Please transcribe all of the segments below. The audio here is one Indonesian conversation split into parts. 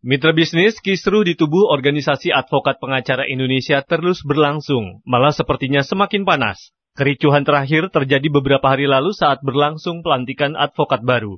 Mitra bisnis kisruh di tubuh organisasi advokat pengacara Indonesia terus berlangsung, malah sepertinya semakin panas. Kericuhan terakhir terjadi beberapa hari lalu saat berlangsung pelantikan advokat baru.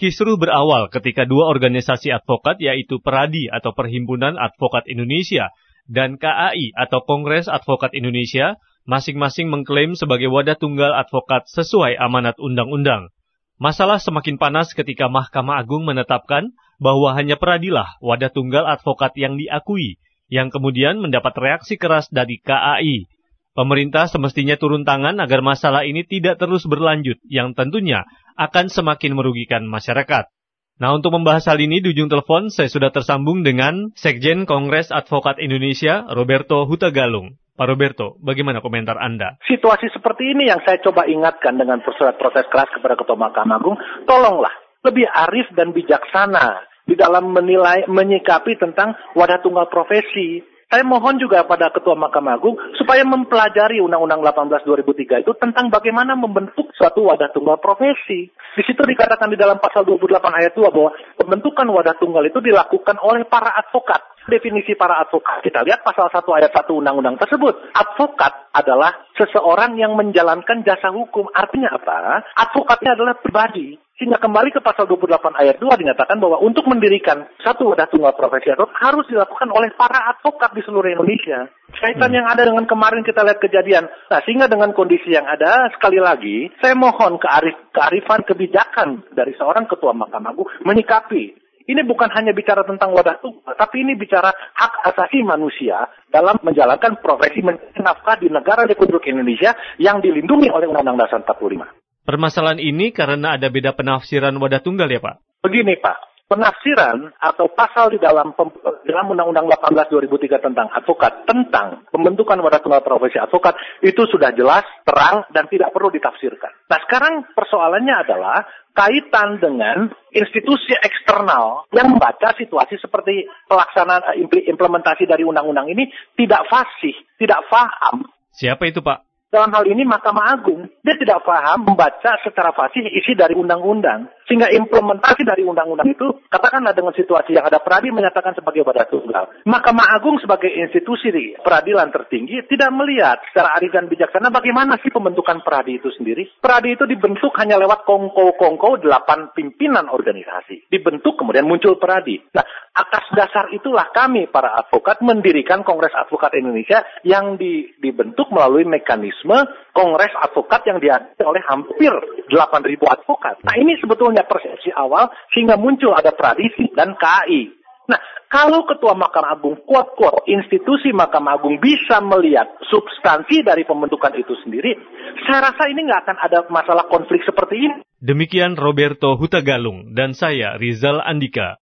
Kisruh berawal ketika dua organisasi advokat yaitu Peradi atau Perhimpunan Advokat Indonesia dan KAI atau Kongres Advokat Indonesia masing-masing mengklaim sebagai wadah tunggal advokat sesuai amanat undang-undang. Masalah semakin panas ketika Mahkamah Agung menetapkan bahwa hanya peradilah wadah tunggal advokat yang diakui, yang kemudian mendapat reaksi keras dari KAI. Pemerintah semestinya turun tangan agar masalah ini tidak terus berlanjut, yang tentunya akan semakin merugikan masyarakat. Nah, untuk membahas hal ini di ujung telepon, saya sudah tersambung dengan Sekjen Kongres Advokat Indonesia, Roberto Hutagalung. Pak Roberto, bagaimana komentar Anda? Situasi seperti ini yang saya coba ingatkan dengan surat protes keras kepada Ketua Mahkamah Agung, tolonglah lebih arif dan bijaksana di dalam menilai, menyikapi tentang wadah tunggal profesi. Saya mohon juga pada Ketua Mahkamah Agung supaya mempelajari Undang-Undang 18 2003 itu tentang bagaimana membentuk suatu wadah tunggal profesi. Di situ dikatakan di dalam pasal 28 ayat 2 bahwa pembentukan wadah tunggal itu dilakukan oleh para advokat. Definisi para advokat, kita lihat pasal 1 ayat 1 Undang-Undang tersebut. Advokat adalah seseorang yang menjalankan jasa hukum. Artinya apa? Advokatnya adalah pribadi sehingga kembali ke pasal 28 ayat 2 dinyatakan bahwa untuk mendirikan satu wadah tunggal profesi advokat harus dilakukan oleh para advokat di seluruh Indonesia. Kaitan hmm. yang ada dengan kemarin kita lihat kejadian. Nah, sehingga dengan kondisi yang ada, sekali lagi, saya mohon kearif, kearifan kebijakan dari seorang ketua Mahkamah Agung menyikapi ini bukan hanya bicara tentang wadah tunggal, tapi ini bicara hak asasi manusia dalam menjalankan profesi mencari nafkah di negara Republik Indonesia yang dilindungi oleh Undang-Undang Dasar 45. Permasalahan ini karena ada beda penafsiran wadah tunggal ya Pak? Begini Pak, penafsiran atau pasal di dalam dalam Undang-Undang 18 2003 tentang advokat tentang pembentukan wadah tunggal profesi advokat itu sudah jelas, terang dan tidak perlu ditafsirkan. Nah, sekarang persoalannya adalah kaitan dengan institusi eksternal yang membaca situasi seperti pelaksanaan implementasi dari undang-undang ini tidak fasih, tidak paham. Siapa itu, Pak? Dalam hal ini Mahkamah Agung, dia tidak paham membaca secara fasih isi dari undang-undang. Sehingga implementasi dari undang-undang itu, katakanlah dengan situasi yang ada peradi menyatakan sebagai wadah tunggal. Mahkamah Agung sebagai institusi di peradilan tertinggi tidak melihat secara arif dan bijaksana bagaimana sih pembentukan peradi itu sendiri. Peradi itu dibentuk hanya lewat kongko-kongko delapan pimpinan organisasi. Dibentuk kemudian muncul peradi. Nah, atas dasar itulah kami para advokat mendirikan Kongres Advokat Indonesia yang di, dibentuk melalui mekanisme Kongres Advokat yang dihadiri oleh hampir 8.000 advokat. Nah ini sebetulnya ada persepsi awal sehingga muncul ada tradisi dan KAI. Nah, kalau Ketua Mahkamah Agung kuat-kuat institusi Mahkamah Agung bisa melihat substansi dari pembentukan itu sendiri, saya rasa ini nggak akan ada masalah konflik seperti ini. Demikian Roberto Hutagalung dan saya Rizal Andika.